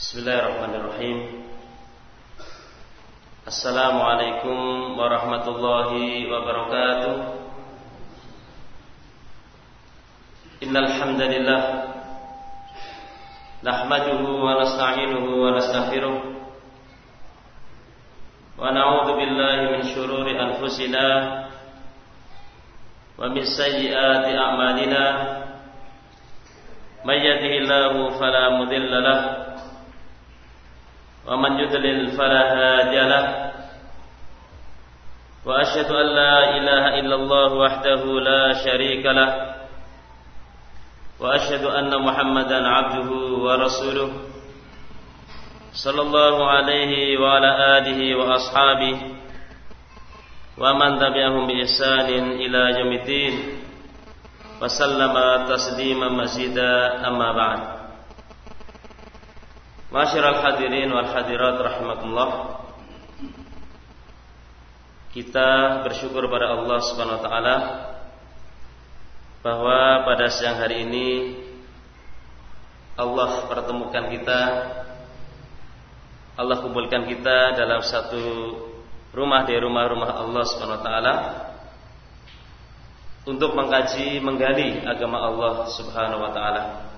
Bismillahirrahmanirrahim. Assalamualaikum warahmatullahi wabarakatuh. Innal hamdalillah nahmaduhu wa nasta'inuhu wa nastaghfiruh. Wa na'udzu billahi min shururi anfusina wa min sayyiati a'malina. May yahdihillahu fala mudilla lahu ومن يضلل فلا هادي له. وأشهد أن لا إله إلا الله وحده لا شريك له. وأشهد أن محمدا عبده ورسوله. صلى الله عليه وعلى آله وأصحابه ومن تبعهم بإحسان إلى يوم الدين. وسلم تسليما مزيدا أما بعد. Masyiral hadirin wal hadirat rahimakumullah. Kita bersyukur pada Allah Subhanahu wa taala bahwa pada siang hari ini Allah pertemukan kita Allah kumpulkan kita dalam satu rumah dari rumah-rumah Allah Subhanahu wa taala untuk mengkaji menggali agama Allah Subhanahu wa taala.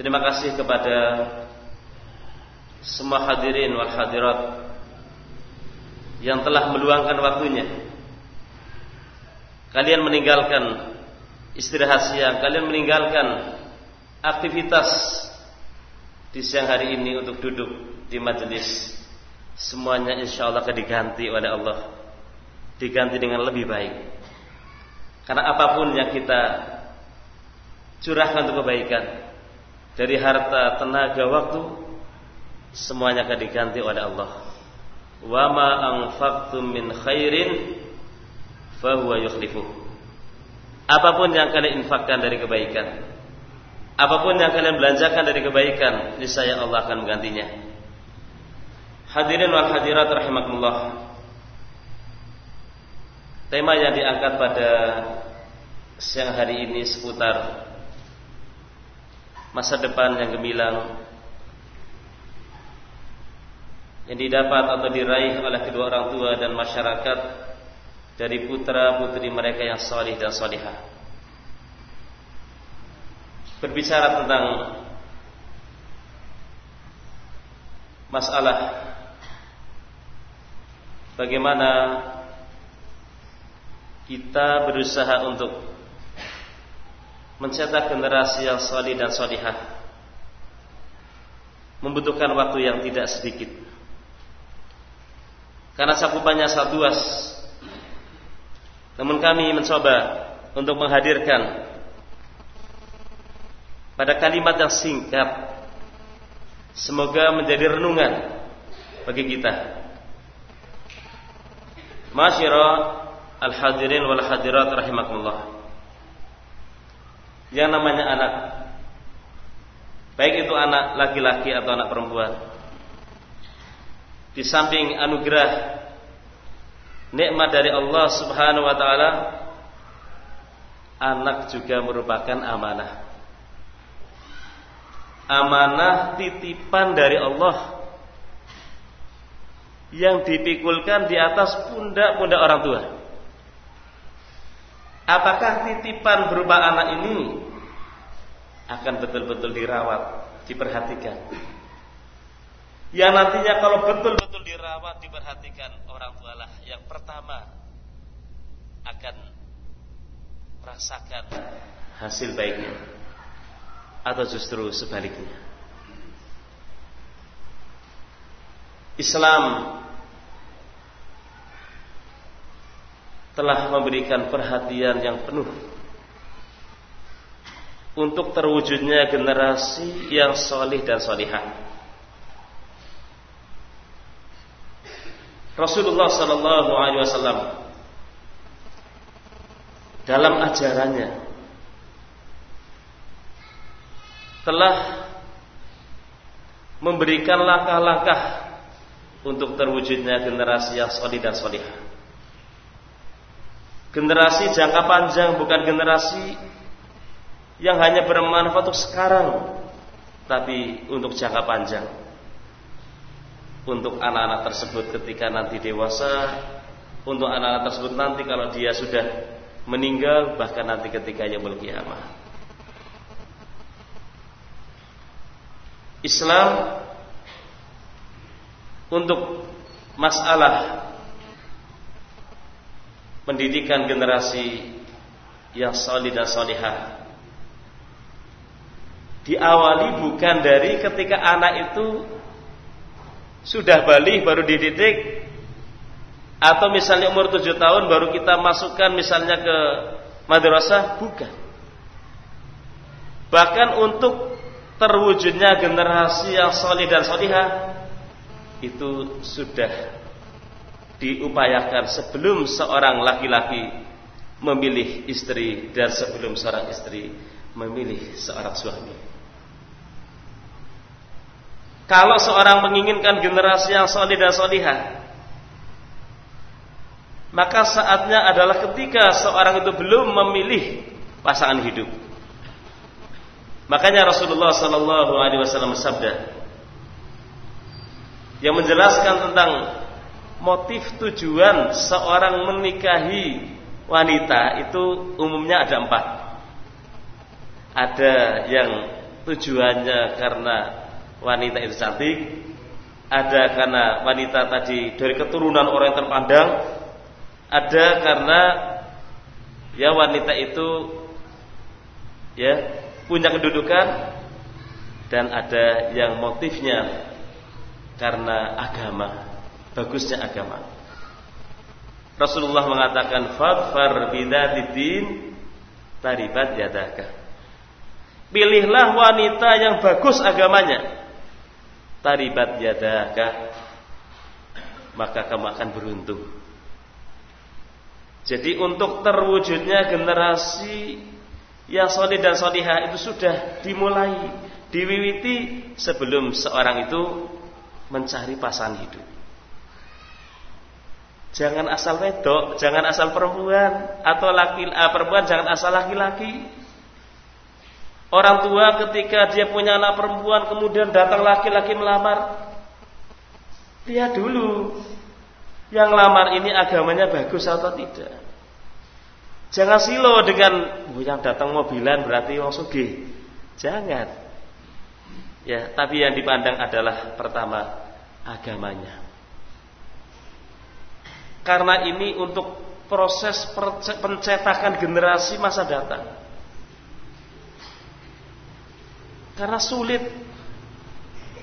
Terima kasih kepada semua hadirin wal hadirat yang telah meluangkan waktunya. Kalian meninggalkan istirahat siang, kalian meninggalkan aktivitas di siang hari ini untuk duduk di majelis. Semuanya insya Allah akan diganti oleh Allah. Diganti dengan lebih baik. Karena apa pun yang kita curahkan untuk kebaikan, dari harta, tenaga, waktu semuanya akan diganti oleh Allah. Wa ma anfaqtum min khairin fahuwa. Apa pun yang kalian infakkan dari kebaikan, apa pun yang kalian belanjakan dari kebaikan, niscaya Allah akan menggantinya. Hadirin wal hadirat rahimakumullah. Tema yang diangkat pada siang hari ini seputar masa depan yang gemilang yang didapat atau diraih oleh kedua orang tua dan masyarakat dari putra putri mereka yang salih dan salihah. Berbicara tentang masalah bagaimana kita berusaha untuk mencetak generasi yang salih dan salihah membutuhkan waktu yang tidak sedikit. Karena cakupannya sangat luas. Namun kami mencoba untuk menghadirkan pada kalimat yang singkat semoga menjadi renungan bagi kita. Masyira al-hadirin wal hadirat rahimakumullah yang namanya anak. Baik itu anak laki-laki atau anak perempuan. Di samping anugerah nikmat dari Allah Subhanahu wa taala anak juga merupakan amanah. Amanah titipan dari Allah yang dipikulkan di atas pundak-pundak orang tua Apakah titipan berupa anak ini akan betul-betul dirawat, diperhatikan? Yang nantinya kalau betul-betul dirawat, diperhatikan orang tua lah yang pertama akan merasakan hasil baiknya atau justru sebaliknya. Islam telah memberikan perhatian yang penuh untuk terwujudnya generasi yang solih dan solihah. Rasulullah Sallallahu Alaihi Wasallam dalam ajarannya telah memberikan langkah-langkah untuk terwujudnya generasi yang solih dan solihah. Generasi jangka panjang bukan generasi yang hanya bermanfaat untuk sekarang, tapi untuk jangka panjang. Untuk anak-anak tersebut ketika nanti dewasa, untuk anak-anak tersebut nanti kalau dia sudah meninggal, bahkan nanti ketika yang kiamah. Islam untuk masalah pendidikan generasi yang solid dan solihah. Diawali bukan dari ketika anak itu sudah balik baru dididik atau misalnya umur tujuh tahun baru kita masukkan misalnya ke madrasah bukan. Bahkan untuk terwujudnya generasi yang solid dan solihah itu sudah diupayakan sebelum seorang laki-laki memilih istri dan sebelum seorang istri memilih seorang suami. Kalau seorang menginginkan generasi yang solid dan solihah, maka saatnya adalah ketika seorang itu belum memilih pasangan hidup. Makanya Rasulullah Sallallahu Alaihi Wasallam bersabda yang menjelaskan tentang motif tujuan seorang menikahi wanita itu umumnya ada empat. Ada yang tujuannya karena wanita itu cantik, ada karena wanita tadi dari keturunan orang yang terpandang, ada karena ya wanita itu ya punya kedudukan dan ada yang motifnya karena agama bagusnya agama. Rasulullah mengatakan fadfar bidzatid taribat yadaka. Pilihlah wanita yang bagus agamanya. Taribat yadaka. Maka kamu akan beruntung. Jadi untuk terwujudnya generasi yang solid dan solihah itu sudah dimulai, diwiwiti sebelum seorang itu mencari pasangan hidup. Jangan asal wedok, jangan asal perempuan atau laki uh, perempuan jangan asal laki-laki. Orang tua ketika dia punya anak perempuan kemudian datang laki-laki melamar, lihat dulu yang lamar ini agamanya bagus atau tidak. Jangan silo dengan oh, yang datang mobilan berarti wong sugih. Jangan. Ya, tapi yang dipandang adalah pertama agamanya. Karena ini untuk proses pencetakan generasi masa datang. Karena sulit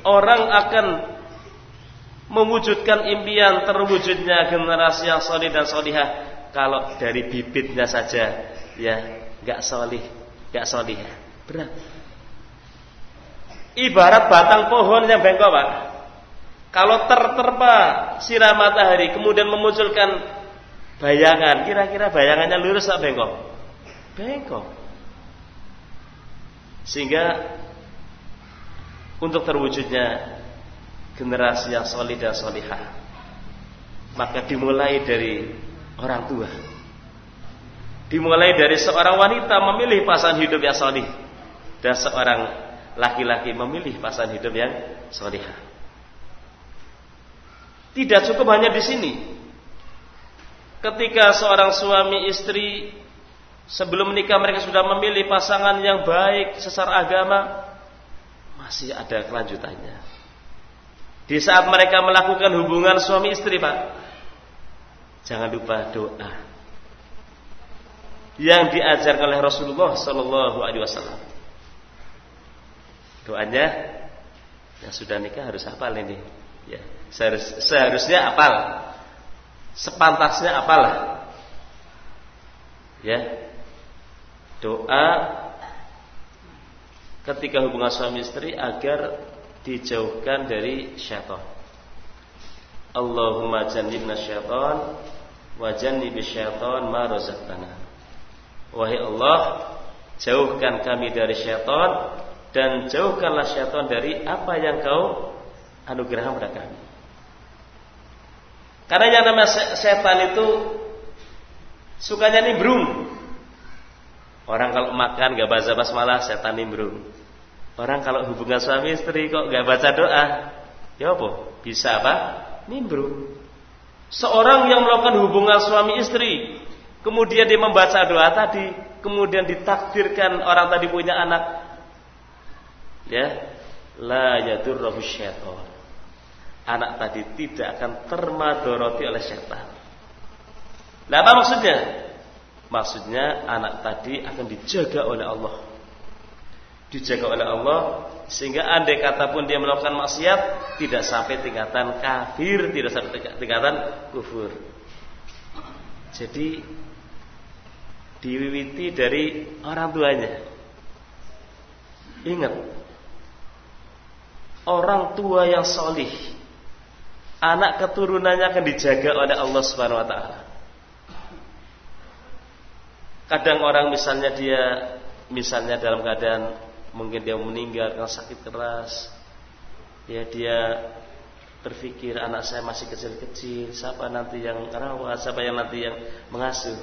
orang akan mewujudkan impian terwujudnya generasi yang solid dan solihah kalau dari bibitnya saja ya nggak solih, nggak solihah berat. Ibarat batang pohon yang bengkok pak, kalau terterpa sinar matahari kemudian memunculkan bayangan, kira-kira bayangannya lurus atau bengkok? Bengkok. Sehingga untuk terwujudnya generasi yang solid dan solihah maka dimulai dari orang tua dimulai dari seorang wanita memilih pasangan hidup yang solih dan seorang laki-laki memilih pasangan hidup yang solihah tidak cukup hanya di sini. Ketika seorang suami istri sebelum menikah mereka sudah memilih pasangan yang baik secara agama, masih ada kelanjutannya. Di saat mereka melakukan hubungan suami istri, Pak, jangan lupa doa yang diajarkan oleh Rasulullah Sallallahu Alaihi Wasallam. Doanya yang sudah nikah harus hafal ini. Ya, seharus, seharusnya apal. Sepantasnya apalah. Ya. Doa ketika hubungan suami istri agar dijauhkan dari syaitan. Allahumma jannibna syaitan wa jannibi syaitan ma razaqtana. Wahai Allah, jauhkan kami dari syaitan dan jauhkanlah syaitan dari apa yang kau anugerah kepada kami. Karena yang namanya setan itu sukanya nimbrung. Orang kalau makan gak baca basmalah setan nimbrung. Orang kalau hubungan suami istri kok nggak baca doa, ya apa? Bisa apa? Nimbrung. Seorang yang melakukan hubungan suami istri, kemudian dia membaca doa tadi, kemudian ditakdirkan orang tadi punya anak, ya, la yadurruhu syaitan. Anak tadi tidak akan termadoroti oleh syaitan. Nah, apa maksudnya? Maksudnya anak tadi akan dijaga oleh Allah. Dijaga oleh Allah sehingga andai kata pun dia melakukan maksiat tidak sampai tingkatan kafir, tidak sampai tingkatan kufur. Jadi diwiwiti dari orang tuanya. Ingat, orang tua yang solih, anak keturunannya akan dijaga oleh Allah Subhanahu Wa Taala. Kadang orang misalnya dia misalnya dalam keadaan mungkin dia meninggal karena sakit keras. Ya dia berpikir anak saya masih kecil-kecil, siapa nanti yang rawat, siapa yang nanti yang mengasuh.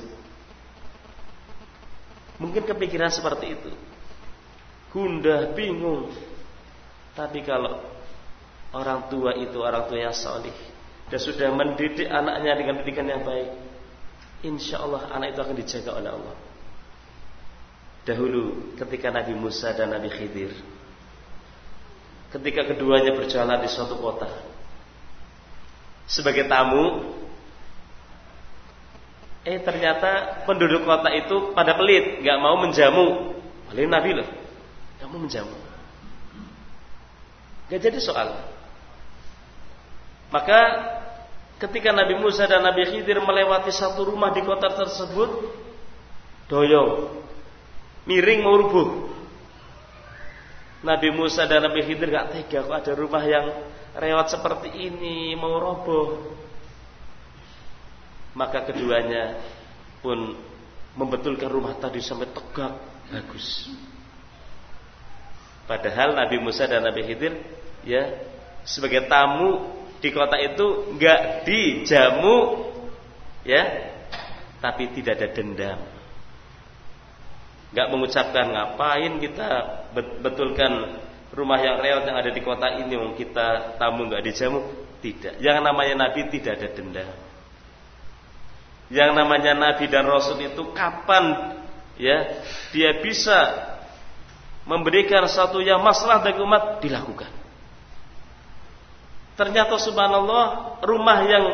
Mungkin kepikiran seperti itu. Gundah, bingung. Tapi kalau orang tua itu orang tua yang solih. Dan sudah mendidik anaknya dengan pendidikan yang baik, insya Allah anak itu akan dijaga oleh Allah. Dahulu ketika Nabi Musa dan Nabi Khidir Ketika keduanya berjalan di suatu kota Sebagai tamu Eh ternyata penduduk kota itu pada pelit nggak mau menjamu. Paling Nabi loh nggak mau menjamu. Gak jadi soal Maka Ketika Nabi Musa dan Nabi Khidir melewati satu rumah di kota tersebut, doyong, miring mau rubuh. Nabi Musa dan Nabi Khidir gak tega kok ada rumah yang rewat seperti ini mau roboh. Maka keduanya pun membetulkan rumah tadi sampai tegak bagus. Padahal Nabi Musa dan Nabi Khidir ya sebagai tamu di kota itu nggak dijamu ya tapi tidak ada dendam. Nggak mengucapkan ngapain kita betulkan rumah yang lewat yang ada di kota ini mau kita tamu nggak dijamu. Tidak. Yang namanya nabi tidak ada dendam. Yang namanya nabi dan rasul itu kapan ya dia bisa memberikan satu yang masalah bagi umat? Dilakukan Ternyata subhanallah rumah yang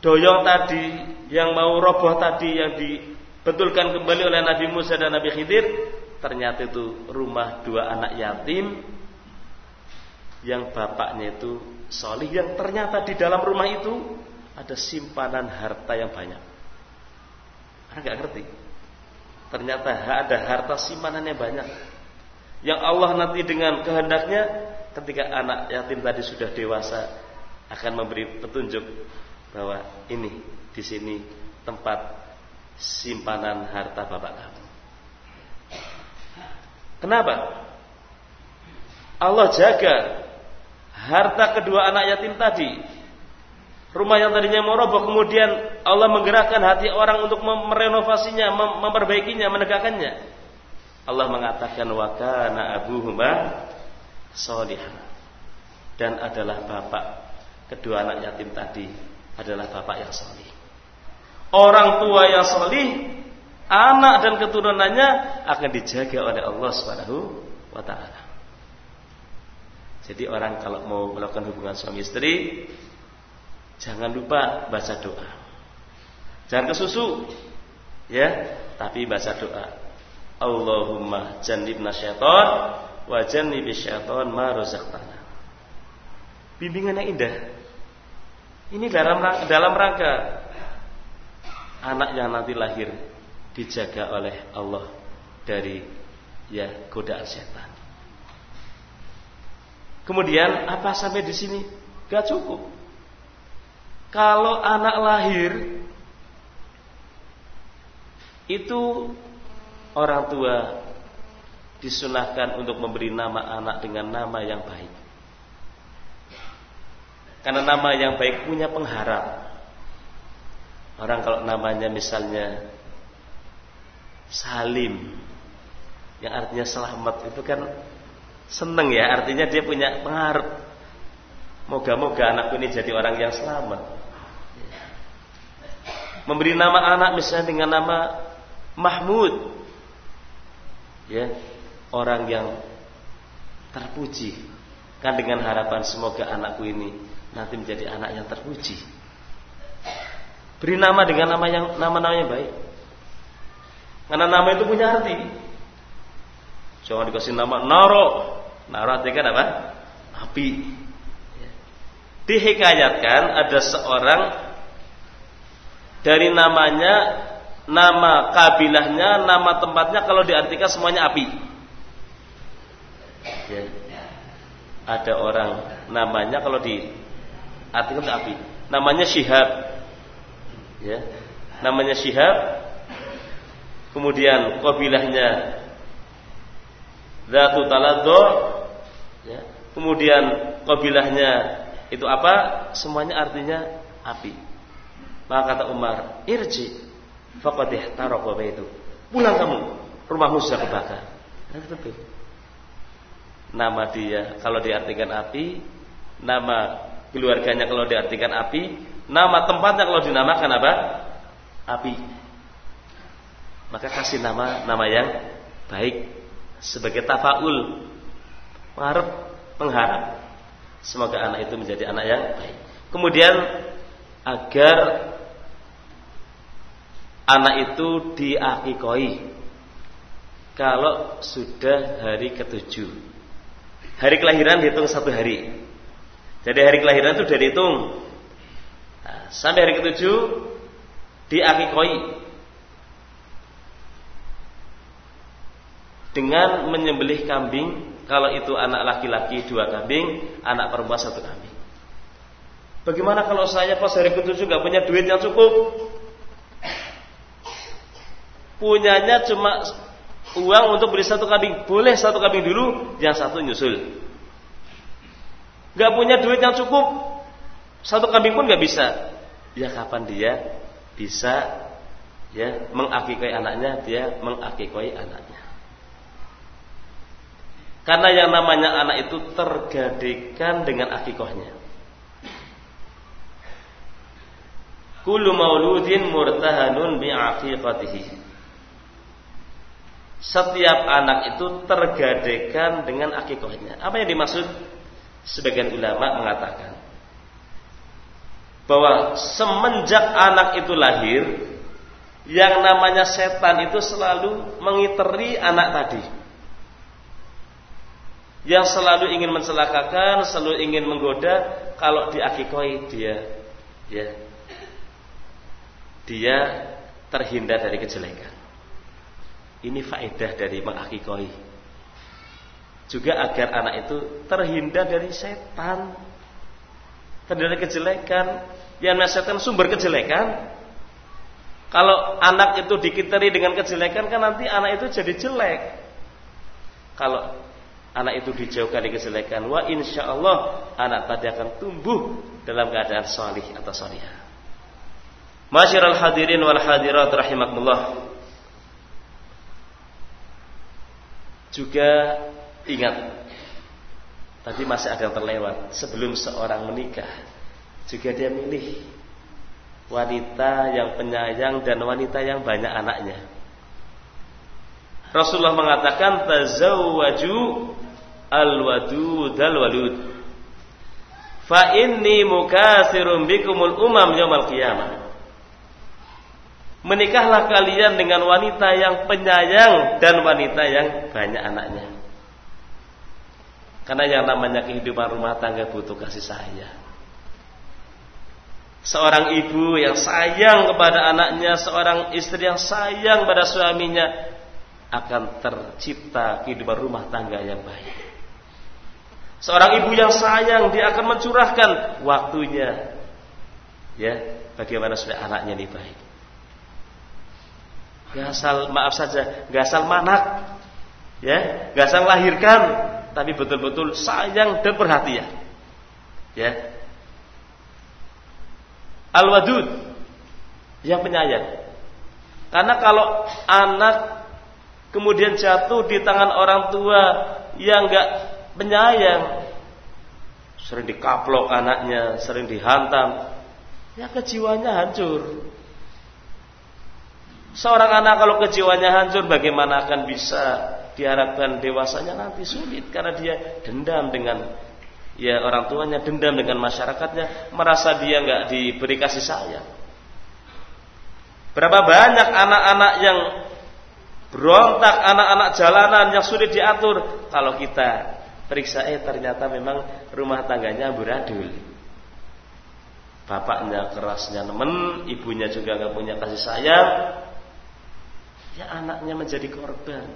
doyong tadi, yang mau roboh tadi yang dibetulkan kembali oleh Nabi Musa dan Nabi Khidir, ternyata itu rumah dua anak yatim yang bapaknya itu solih yang ternyata di dalam rumah itu ada simpanan harta yang banyak. Orang nggak ngerti. Ternyata ada harta simpanan yang banyak. Yang Allah nanti dengan kehendaknya ketika anak yatim tadi sudah dewasa akan memberi petunjuk bahwa ini di sini tempat simpanan harta bapak kamu. Kenapa? Allah jaga harta kedua anak yatim tadi. Rumah yang tadinya mau roboh kemudian Allah menggerakkan hati orang untuk merenovasinya, memperbaikinya, menegakkannya. Allah mengatakan wa kana abuhuma solihah dan adalah bapak kedua anak yatim tadi adalah bapak yang solih. Orang tua yang solih, anak dan keturunannya akan dijaga oleh Allah Subhanahu wa. Jadi orang kalau mau melakukan hubungan suami istri jangan lupa baca doa. Jangan kesusu ya, tapi baca doa. Allahumma jannibna syaitan wa jannibi syaitan ma. Bimbingan yang indah. Ini dalam dalam rangka anak yang nanti lahir dijaga oleh Allah dari ya godaan setan. Kemudian apa sampai di sini? Gak cukup. Kalau anak lahir itu orang tua disunahkan untuk memberi nama anak dengan nama yang baik. Karena nama yang baik punya pengharap. Orang kalau namanya misalnya Salim yang artinya selamat itu kan Seneng ya, artinya dia punya pengaruh. Moga-moga anakku ini jadi orang yang selamat. Memberi nama anak misalnya dengan nama Mahmud. Ya, orang yang terpuji. Kan dengan harapan semoga anakku ini nanti menjadi anak yang terpuji. Beri nama dengan nama yang nama-nama yang baik. Karena nama itu punya arti. Jangan dikasih nama Naro. Naro artinya kan apa? Api. Dihikayatkan ada seorang dari namanya, nama kabilahnya, nama tempatnya kalau diartikan semuanya api. Ya. Ada orang namanya kalau diartikan api. Namanya Syihab. Ya. Namanya Syihab. Kemudian kabilahnya Zatu Taladdo ya. Kemudian kabilahnya itu apa? Semuanya artinya api. Maka kata Umar irji faqad ihtaraqa itu pulang kamu rumahmu sudah kebakar nama dia kalau diartikan api nama keluarganya kalau diartikan api Nama tempatnya kalau dinamakan apa? Api. Maka kasih nama nama yang baik sebagai tafaul. Mengharap, mengharap semoga anak itu menjadi anak yang baik. Kemudian agar anak itu diakikoi kalau sudah hari ketujuh. Hari kelahiran dihitung satu hari. Jadi hari kelahiran itu sudah dihitung. Sampai hari ketujuh diakikoi. Dengan menyembelih kambing kalau itu anak laki-laki dua kambing anak perempuan satu kambing. Bagaimana kalau saya pas hari ketujuh nggak punya duit yang cukup? Punyanya cuma uang untuk beli satu kambing. Boleh satu kambing dulu yang satu nyusul. Nggak punya duit yang cukup satu kambing pun nggak bisa. Ya kapan dia bisa ya mengakikoi anaknya dia mengakikoi anaknya. Karena yang namanya anak itu tergadekan dengan akikohnya. Kullu mauludin murtahanun bi'aqiqatihi setiap anak itu tergadekan dengan akikohnya. Apa yang dimaksud? Sebagian ulama mengatakan bahwa semenjak anak itu lahir yang namanya setan itu selalu mengiteri anak tadi. Yang selalu ingin mencelakakan, selalu ingin menggoda kalau diakikoi dia ya. Dia terhindar dari kejelekan. Ini faedah dari mengakikoi. Juga agar anak itu terhindar dari setan, terhindar dari kejelekan yang nasihatkan sumber kejelekan. Kalau anak itu dikiteri dengan kejelekan kan nanti anak itu jadi jelek. Kalau anak itu dijauhkan dari kejelekan, wah insya Allah anak tadi akan tumbuh dalam keadaan salih atau salihah. Masyiral hadirin wal hadirat rahimakumullah. Juga ingat Tadi masih ada yang terlewat sebelum seorang menikah juga dia milih wanita yang penyayang dan wanita yang banyak anaknya. Rasulullah mengatakan tazawwaju al-wadud al-walud. Fa inni mukatsirum bikumul umam yaumil qiyamah. Menikahlah kalian dengan wanita yang penyayang dan wanita yang banyak anaknya. Karena yang namanya kehidupan rumah tangga butuh kasih sayang. Seorang ibu yang sayang kepada anaknya, seorang istri yang sayang pada suaminya akan tercipta kehidupan rumah tangga yang baik. Seorang ibu yang sayang dia akan mencurahkan waktunya ya bagaimana supaya anaknya ini baik. Gak asal maaf saja, gak asal manak, ya, gak asal lahirkan, tapi betul-betul sayang dan perhatian. Ya, Al-Wadud yang penyayang. Karena kalau anak kemudian jatuh di tangan orang tua yang enggak penyayang, sering dikaplok anaknya, sering dihantam, ya kejiwanya hancur. Seorang anak kalau kejiwanya hancur bagaimana akan bisa diharapkan dewasanya nanti sulit karena dia dendam dengan ya orang tuanya, dendam dengan masyarakatnya, merasa dia nggak diberi kasih sayang. Berapa banyak anak-anak yang berontak, anak-anak jalanan yang sulit diatur kalau kita periksa eh ternyata memang rumah tangganya buradul. Bapaknya kerasnya nemen, ibunya juga nggak punya kasih sayang, ya anaknya menjadi korban.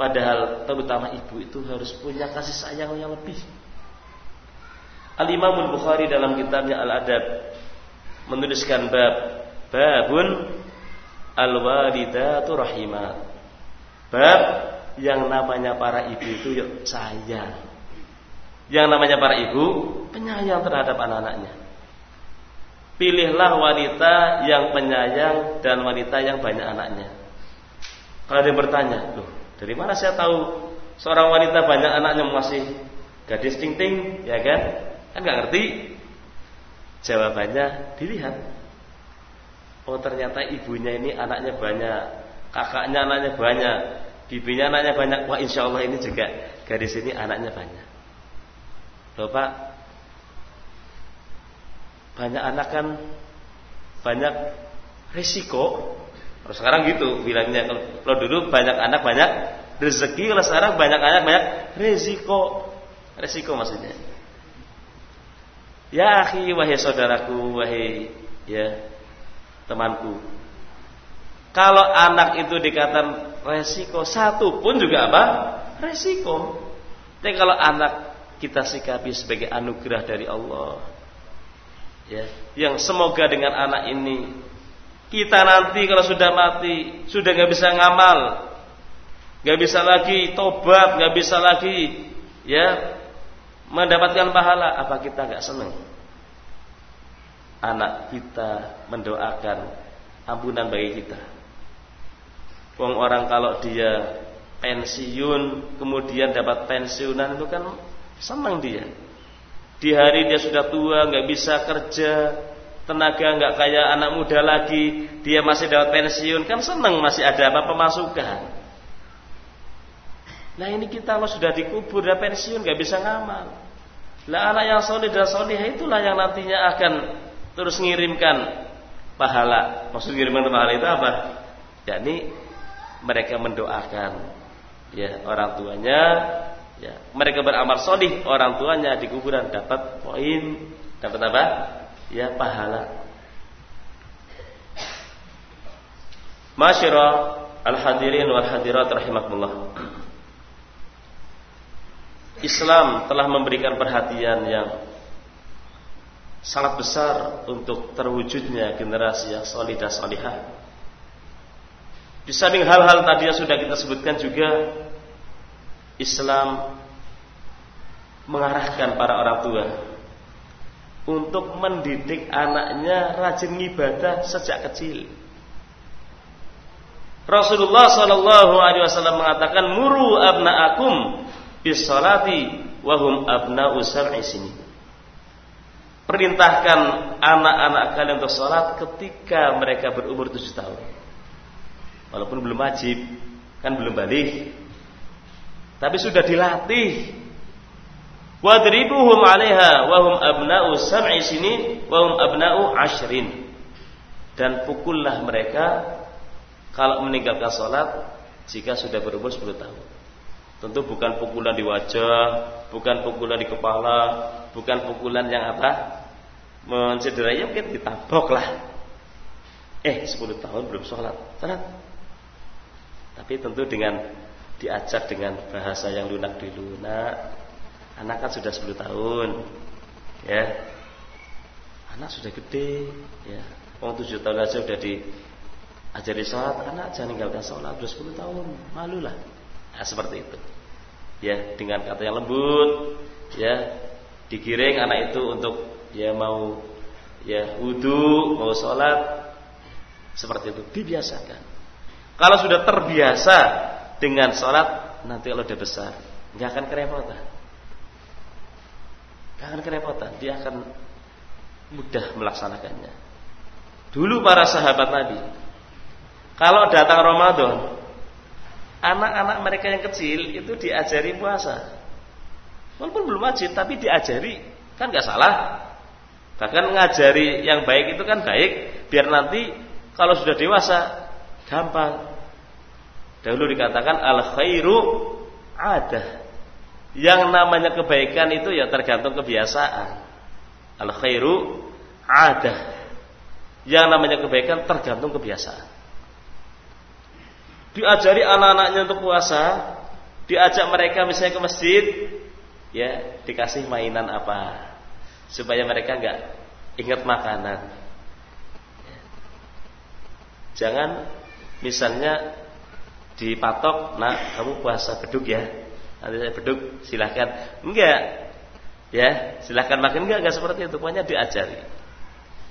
Padahal terutama ibu itu harus punya kasih sayang yang lebih. Al-Imam Bukhari dalam kitabnya Al-Adab menuliskan bab babun al-walidatu rahimat. Bab yang namanya para ibu itu sayang. Yang namanya para ibu penyayang terhadap anak-anaknya. Pilihlah wanita yang penyayang dan wanita yang banyak anaknya. Kalau dia bertanya, loh, dari mana saya tahu seorang wanita banyak anaknya masih gadis ting-ting, ya kan? Kan nggak ngerti. Jawabannya dilihat. Oh ternyata ibunya ini anaknya banyak, kakaknya anaknya banyak, bibinya anaknya banyak. Wah insya Allah ini juga gadis ini anaknya banyak. Loh Pak, banyak anak kan banyak risiko. Kalau sekarang gitu bilangnya kalau dulu banyak anak banyak rezeki, kalau sekarang banyak anak banyak risiko. Risiko maksudnya. Ya akhi wahai saudaraku wahai ya temanku. Kalau anak itu dikatakan resiko satu pun juga apa? Resiko. Tapi kalau anak kita sikapi sebagai anugerah dari Allah, ya, yang semoga dengan anak ini kita nanti kalau sudah mati sudah nggak bisa ngamal, nggak bisa lagi tobat, nggak bisa lagi ya mendapatkan pahala. Apa kita nggak senang? Anak kita mendoakan ampunan bagi kita. Wong orang kalau dia pensiun kemudian dapat pensiunan itu kan senang dia. Di hari dia sudah tua, nggak bisa kerja, tenaga nggak kayak anak muda lagi, dia masih dapat pensiun, kan seneng masih ada apa pemasukan. Nah ini kita kalau sudah dikubur, dan pensiun, nggak bisa ngamal. Lah anak yang solid dan solihah itulah yang nantinya akan terus mengirimkan pahala. Maksud mengirimkan pahala itu apa? Yakni mereka mendoakan ya orang tuanya ya, mereka beramal solih orang tuanya di kuburan dapat poin. Dapat apa? Ya pahala. Masyara al-hadirin wal hadirat rahimakumullah. Islam telah memberikan perhatian yang sangat besar untuk terwujudnya generasi yang solid dan solihah. Di samping hal-hal tadi yang sudah kita sebutkan juga Islam mengarahkan para orang tua untuk mendidik anaknya rajin ibadah sejak kecil. Rasulullah Shallallahu Alaihi Wasallam mengatakan muru abnaakum bis salati wahum abna sab'i sini. Perintahkan anak-anak kalian untuk sholat ketika mereka berumur tujuh tahun. Walaupun belum wajib, kan belum balik, tapi sudah dilatih. Wadribuhum 'alaiha wa hum abna'u sab'i sinin wa hum abna'u ashrin. Dan pukullah mereka kalau meninggalkan salat jika sudah berumur 10 tahun. Tentu bukan pukulan di wajah, bukan pukulan di kepala, bukan pukulan yang apa? Mencederai ya mungkin ditabok lah. Eh 10 tahun belum sholat, sholat. Tapi tentu dengan diajak dengan bahasa yang lunak dulu nak anak kan sudah 10 tahun ya. Anak sudah gede ya. Orang 7 tahun aja udah diajari sholat anak jangan ninggalkan sholat sudah 10 tahun malulah nah, seperti itu ya. Dengan kata yang lembut ya. Digiring anak itu untuk ya mau ya wudhu mau sholat seperti itu. Dibiasakan. Kalau sudah terbiasa dengan sholat nanti kalau udah besar nggak akan kerepotan. Nggak akan kerepotan, dia akan mudah melaksanakannya. Dulu para sahabat Nabi, kalau datang Ramadan, anak-anak mereka yang kecil itu diajari puasa. Walaupun belum wajib, tapi diajari, kan nggak salah. Bahkan ngajari yang baik itu kan baik, biar nanti kalau sudah dewasa gampang. Dahulu dikatakan al khairu ada. Yang namanya kebaikan itu ya tergantung kebiasaan. Al khairu ada. Yang namanya kebaikan tergantung kebiasaan. Diajari anak-anaknya untuk puasa, diajak mereka misalnya ke masjid, ya dikasih mainan apa supaya mereka nggak ingat makanan. Jangan misalnya dipatok, nah kamu puasa beduk ya, nanti saya beduk silahkan. Enggak, ya silahkan makan enggak enggak seperti itu. Pokoknya diajari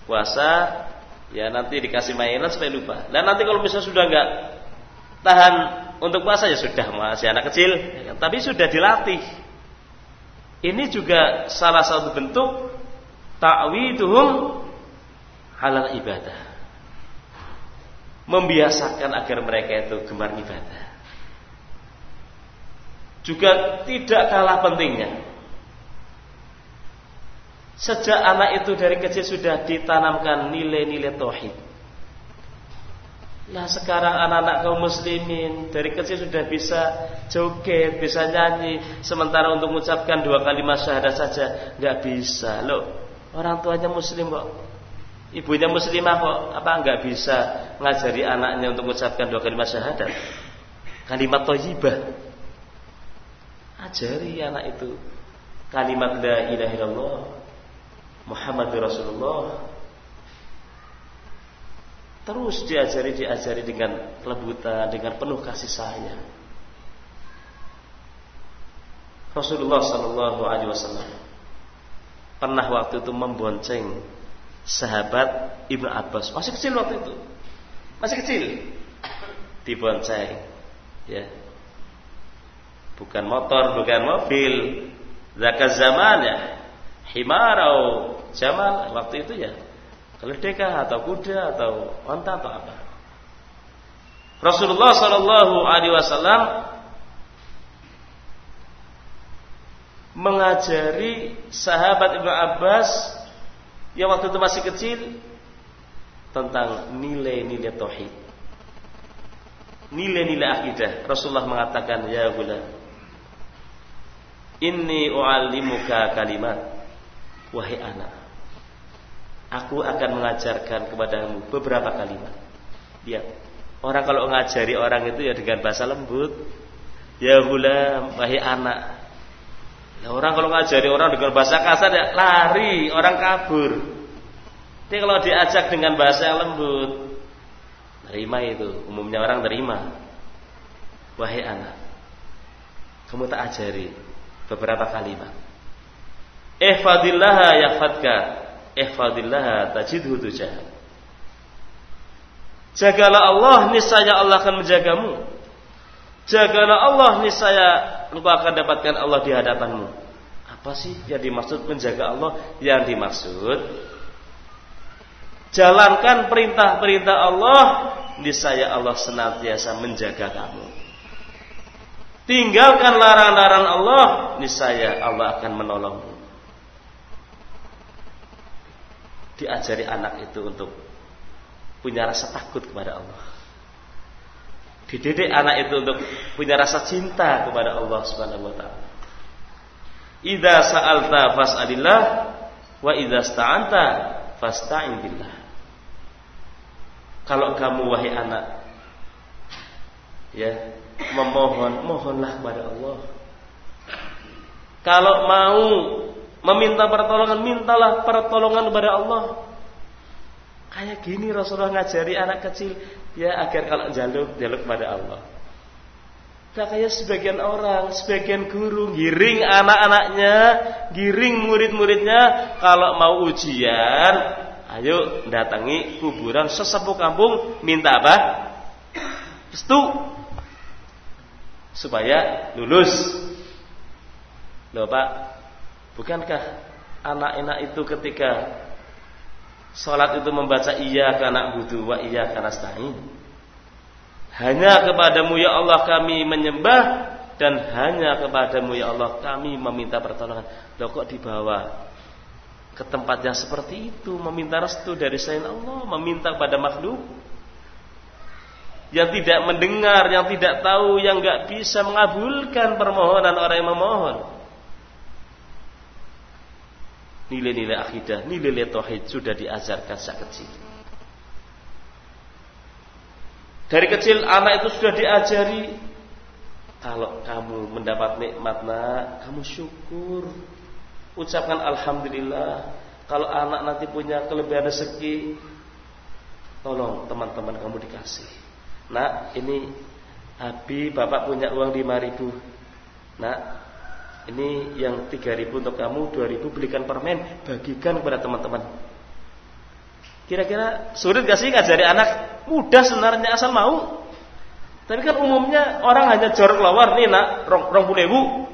puasa, ya nanti dikasih mainan supaya lupa. Dan nanti kalau misalnya sudah enggak tahan untuk puasa ya sudah masih anak kecil, ya kan? tapi sudah dilatih. Ini juga salah satu bentuk ta'widuhum halal ibadah. Membiasakan agar mereka itu gemar ibadah. Juga tidak kalah pentingnya. Sejak anak itu dari kecil sudah ditanamkan nilai-nilai tauhid. Nah sekarang anak-anak kaum muslimin dari kecil sudah bisa joget, bisa nyanyi, sementara untuk mengucapkan dua kalimat syahadat saja nggak bisa. Loh, orang tuanya muslim kok, ibunya muslimah kok, apa nggak bisa ngajari anaknya untuk mengucapkan dua kalimat syahadat? Kalimat thayyibah. Ajari anak itu kalimat la ilaha illallah Muhammadur Rasulullah Terus diajari diajari dengan kelembutan, dengan penuh kasih sayang. Rasulullah Shallallahu Alaihi Wasallam pernah waktu itu membonceng sahabat Ibnu Abbas. Masih kecil waktu itu. Masih kecil. Dibonceng ya. Bukan motor bukan mobil. Zakat zaman ya. Himarau jamal waktu itu ya. Keledai atau kuda atau onta atau apa. Rasulullah Shallallahu Alaihi Wasallam mengajari sahabat Ibnu Abbas yang waktu itu masih kecil tentang nilai-nilai tauhid. Nilai-nilai akidah. Rasulullah mengatakan, "Ya gulam, inni u'allimuka kalimat." Wahai anak, Aku akan mengajarkan kepadamu beberapa kalimat. Ya, orang kalau ngajari orang itu ya dengan bahasa lembut. Ya gulam, wahai anak. Nah, orang kalau ngajari orang dengan bahasa kasar ya lari, orang kabur. Tapi kalau diajak dengan bahasa yang lembut, terima itu. Umumnya orang terima. Wahai anak, kamu tak ajari beberapa kalimat. Ihfadillaha yahfadka ihfadillah tajidhu tujah. Jagalah Allah, niscaya Allah akan menjagamu. Jagalah Allah, niscaya engkau akan dapatkan Allah di hadapanmu. Apa sih yang dimaksud menjaga Allah? Yang dimaksud jalankan perintah-perintah Allah, niscaya Allah senantiasa menjaga kamu. Tinggalkan larangan-larangan Allah, niscaya Allah akan menolongmu. diajari anak itu untuk punya rasa takut kepada Allah. Dididik anak itu untuk punya rasa cinta kepada Allah Subhanahu wa taala. Idza sa'alta fas'alillah wa idza sta'anta fasta'in billah. Kalau kamu wahai anak ya, memohon, mohonlah kepada Allah. Kalau mau Meminta pertolongan, mintalah pertolongan kepada Allah. Kayak gini Rasulullah ngajari anak kecil ya agar kalau jaluk jaluk kepada Allah. Nah, kayak sebagian orang, sebagian guru giring anak-anaknya, giring murid-muridnya kalau mau ujian, ayo datangi kuburan sesepuh kampung minta apa? Restu supaya lulus. Loh Pak, bukankah anak-anak itu ketika sholat itu membaca iya karena butuh wa iya karena stain. Hanya kepadamu ya Allah kami menyembah dan hanya kepadamu ya Allah kami meminta pertolongan. Loh kok dibawa ke tempat yang seperti itu meminta restu dari selain Allah, meminta pada makhluk yang tidak mendengar, yang tidak tahu, yang nggak bisa mengabulkan permohonan orang yang memohon. Nilai-nilai akidah, nilai-nilai tauhid sudah diajarkan sejak kecil. Dari kecil anak itu sudah diajari kalau kamu mendapat nikmat nak, kamu syukur. Ucapkan alhamdulillah. Kalau anak nanti punya kelebihan rezeki, tolong teman-teman kamu dikasih. Nak, ini Abi bapak punya uang 5 ribu Nak, ini yang 3 ribu untuk kamu 2 ribu belikan permen Bagikan kepada teman-teman. Kira-kira sulit gak sih ngajari anak? Mudah sebenarnya asal mau. Tapi kan umumnya orang hanya jorok lawar Nih nak, rong, rong ribu.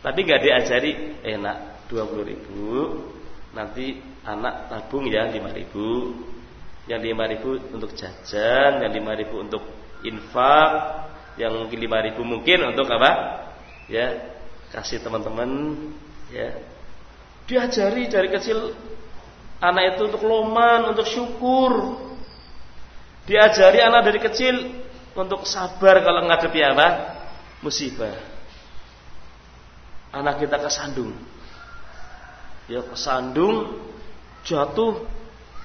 Tapi gak diajari Eh nak, 20 ribu. Nanti anak tabung ya 5 ribu. Yang lima ribu untuk jajan, yang lima ribu untuk infak, yang mungkin lima ribu mungkin untuk apa? Ya, kasih teman-teman, ya. Diajari dari kecil anak itu untuk loman, untuk syukur. Diajari anak dari kecil untuk sabar kalau ngadepi apa? Musibah. Anak kita kesandung. Ya kesandung, jatuh,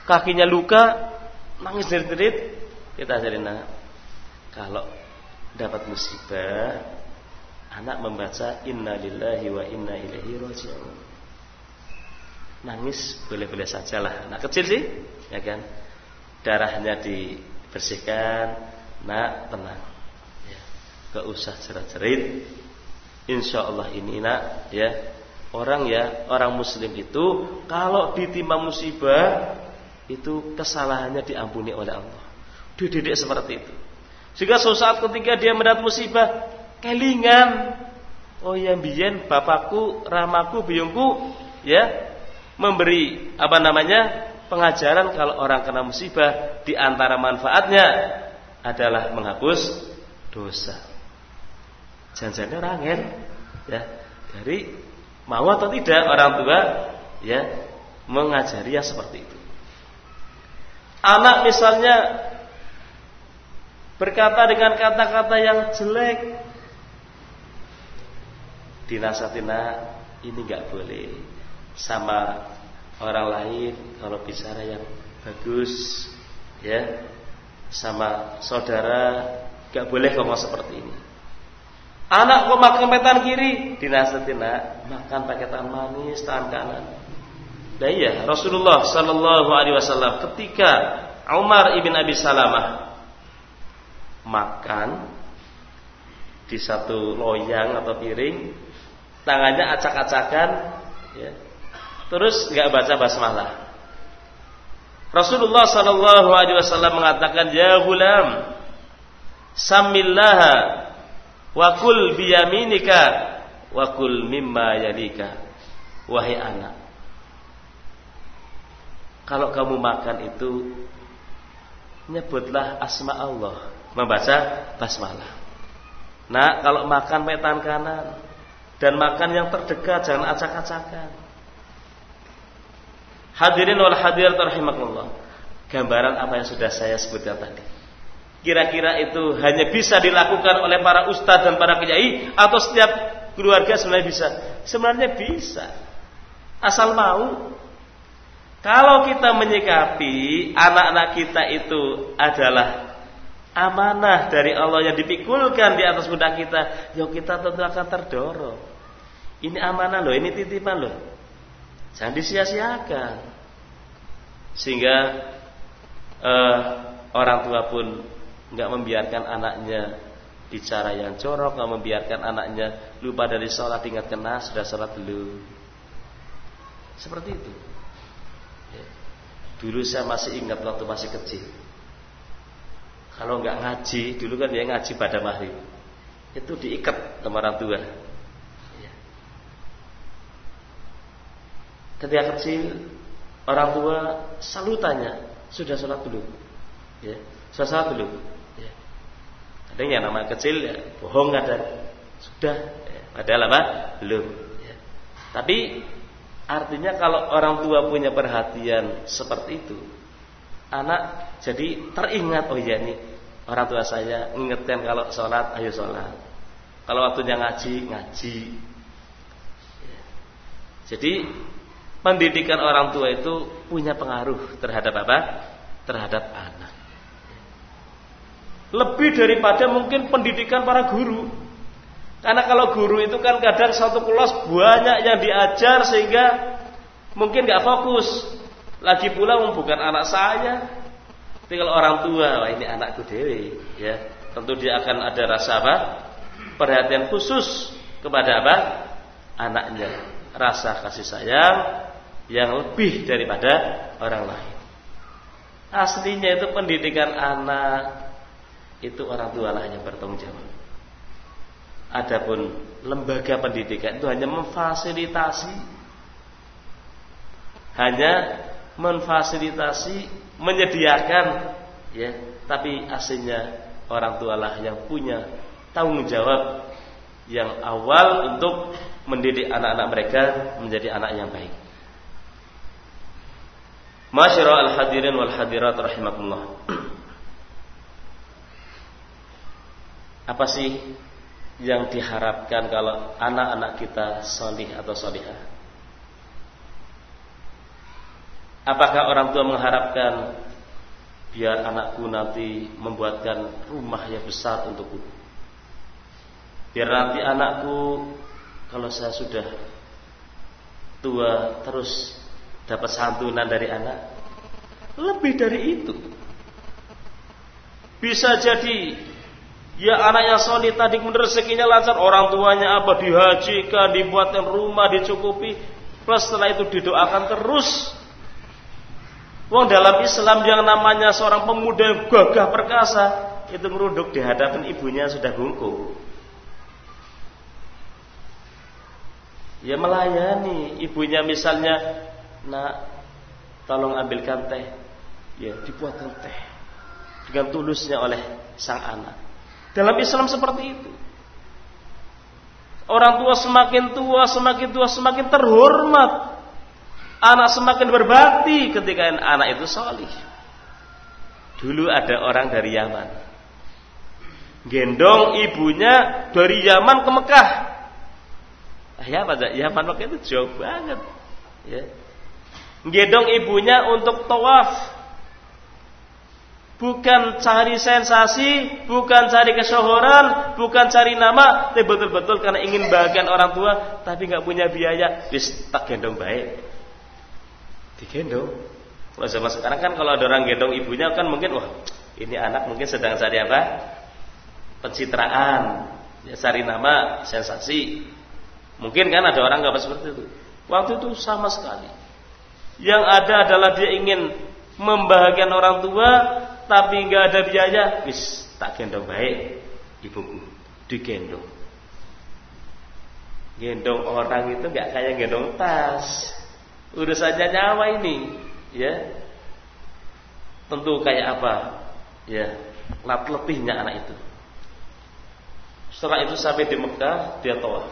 kakinya luka, nangis jerit-jerit, kita ajarin anak. Kalau dapat musibah, anak membaca Inna Lillahi wa Inna Ilaihi Raji'un. Nangis boleh-boleh saja lah. Anak kecil sih, ya kan. Darahnya dibersihkan, nak tenang. Ya. Gak usah jerit-jerit. Insya Allah ini nak, ya orang ya orang Muslim itu kalau ditimpa musibah itu kesalahannya diampuni oleh Allah. Dididik seperti itu. Sehingga suatu saat ketika dia mendapat musibah, kelingan. Oh ya biyen bapakku, ramaku, biyungku ya memberi apa namanya pengajaran kalau orang kena musibah di antara manfaatnya adalah menghapus dosa. Jangan-jangan orang ya dari mau atau tidak orang tua ya mengajari ya seperti itu. Anak misalnya berkata dengan kata-kata yang jelek, dinasatina ini nggak boleh sama orang lain kalau bicara yang bagus, ya sama saudara nggak boleh ngomong seperti ini. Anak kok makan petan kiri, dinasatina makan pakai tangan manis, tangan kanan. Nah iya, Rasulullah Sallallahu Alaihi Wasallam ketika Umar ibn Abi Salamah makan di satu loyang atau piring, tangannya acak-acakan, ya, terus nggak baca basmalah. Rasulullah Sallallahu Alaihi Wasallam mengatakan, Ya gulam, samillaha, wakul biyaminika, wakul mimma yalika, wahai anak kalau kamu makan itu nyebutlah asma Allah, membaca basmalah. Nah, kalau makan petan kanan dan makan yang terdekat jangan acak-acakan. Hadirin wal hadirat rahimakumullah. Gambaran apa yang sudah saya sebutkan tadi. Kira-kira itu hanya bisa dilakukan oleh para ustadz dan para kiai atau setiap keluarga sebenarnya bisa? Sebenarnya bisa. Asal mau kalau kita menyikapi anak-anak kita itu adalah amanah dari Allah yang dipikulkan di atas pundak kita, ya kita tentu akan terdorong. Ini amanah loh, ini titipan loh. Jangan disia-siakan. Sehingga uh, orang tua pun nggak membiarkan anaknya bicara yang jorok, nggak membiarkan anaknya lupa dari sholat ingat kena sudah sholat dulu. Seperti itu. Dulu saya masih ingat waktu masih kecil. Kalau nggak ngaji, dulu kan dia ngaji pada maghrib. Itu diikat sama orang tua. Ketika kecil orang tua selalu tanya sudah sholat belum ya sudah sholat belum ya. ada yang nama kecil ya bohong ada sudah ya. padahal apa belum ya. tapi artinya kalau orang tua punya perhatian seperti itu anak jadi teringat oh iya nih orang tua saya ingatkan kalau sholat ayo sholat kalau waktunya ngaji ngaji ya. jadi pendidikan orang tua itu punya pengaruh terhadap apa? Terhadap anak. Lebih daripada mungkin pendidikan para guru. Karena kalau guru itu kan kadang satu kelas banyak yang diajar sehingga mungkin nggak fokus. Lagi pula bukan anak saya. Kalau orang tua, wah ini anakku dewi, ya. Tentu dia akan ada rasa apa? Perhatian khusus kepada apa? Anaknya. Rasa kasih sayang, yang lebih daripada orang lain. Aslinya itu pendidikan anak itu orang tua lah yang bertanggung jawab. Adapun lembaga pendidikan itu hanya memfasilitasi hanya memfasilitasi menyediakan ya tapi aslinya orang tua lah yang punya tanggung jawab yang awal untuk mendidik anak-anak mereka menjadi anak yang baik. Masyara al-hadirin wal hadirat rahimakumullah. Apa sih yang diharapkan kalau anak-anak kita solih atau solihah? Apakah orang tua mengharapkan biar anakku nanti membuatkan rumah yang besar untukku? Biar nanti anakku kalau saya sudah tua terus dapat santunan dari anak. Lebih dari itu. Bisa jadi ya anak yang solid tadi rezekinya lancar, orang tuanya apa dihajikan, dibuatkan rumah, dicukupi, plus setelah itu didoakan terus. Wong dalam Islam yang namanya seorang pemuda yang gagah perkasa itu merunduk di hadapan ibunya sudah bungkuk. Ya melayani ibunya misalnya nak tolong ambilkan teh. Ya dibuatkan teh. Dengan tulusnya oleh sang anak. Dalam Islam seperti itu. Orang tua semakin tua semakin tua semakin terhormat. Anak semakin berbakti ketika anak itu solih. Dulu ada orang dari Yaman. Gendong ibunya dari Yaman ke Mekah. Ya pada Yaman Mekah itu jauh banget. Ya Gendong ibunya untuk tawaf. Bukan cari sensasi, bukan cari kesohoran, bukan cari nama, tapi betul-betul karena ingin bahagian orang tua, tapi nggak punya biaya, bis tak gendong baik. Digendong. Kalau zaman sekarang kan kalau ada orang gendong ibunya kan mungkin wah ini anak mungkin sedang cari apa? Pencitraan, ya cari nama, sensasi. Mungkin kan ada orang nggak seperti itu. Waktu itu sama sekali. Yang ada adalah dia ingin membahagiakan orang tua, tapi nggak ada biaya, wis tak gendong baik ibuku, digendong. Gendong orang itu nggak kayak gendong tas. Urusannya nyawa ini, ya. Tentu kayak apa? Ya, lat letihnya anak itu. Setelah itu sampai di Mekah, dia tawaf.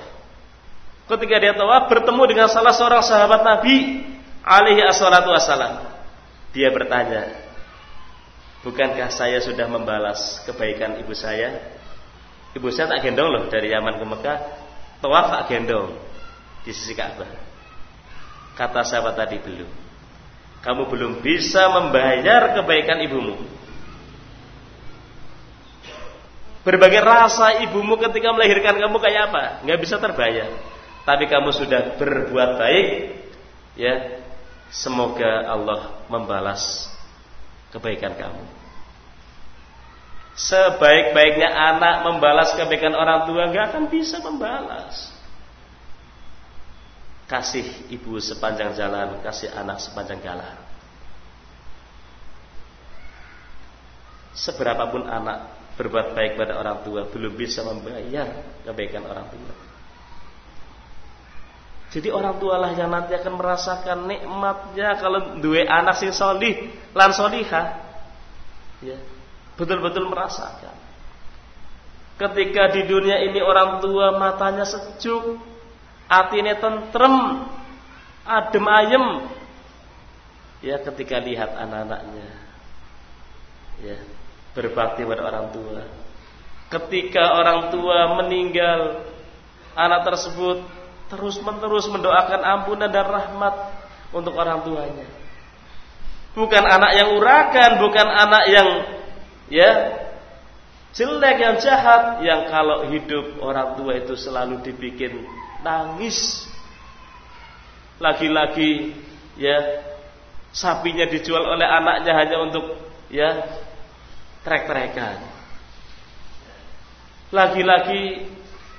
Ketika dia tawaf bertemu dengan salah seorang sahabat Nabi alaihi assalatu wassalam. Dia bertanya, bukankah saya sudah membalas kebaikan ibu saya? Ibu saya tak gendong loh dari Yaman ke Mekah, tawaf tak gendong di sisi Ka'bah. Kata sahabat tadi belum. Kamu belum bisa membayar kebaikan ibumu. Berbagai rasa ibumu ketika melahirkan kamu kayak apa? Nggak bisa terbayar. Tapi kamu sudah berbuat baik, ya Semoga Allah membalas kebaikan kamu. Sebaik-baiknya anak membalas kebaikan orang tua nggak akan bisa membalas. Kasih ibu sepanjang jalan, kasih anak sepanjang jalan. Seberapapun anak berbuat baik pada orang tua belum bisa membayar kebaikan orang tua. Jadi orang tua lah yang nanti akan merasakan nikmatnya kalau dua anak sing solih lan solihah. Ya, betul-betul merasakan. Ketika di dunia ini orang tua matanya sejuk, hatinya tentrem, adem ayem. Ya, ketika lihat anak-anaknya, ya, berbakti pada orang tua. Ketika orang tua meninggal, anak tersebut terus menerus mendoakan ampunan dan rahmat untuk orang tuanya. Bukan anak yang urakan, bukan anak yang ya jelek yang jahat yang kalau hidup orang tua itu selalu dibikin nangis. Lagi-lagi ya sapinya dijual oleh anaknya hanya untuk ya trek-trekan. Lagi-lagi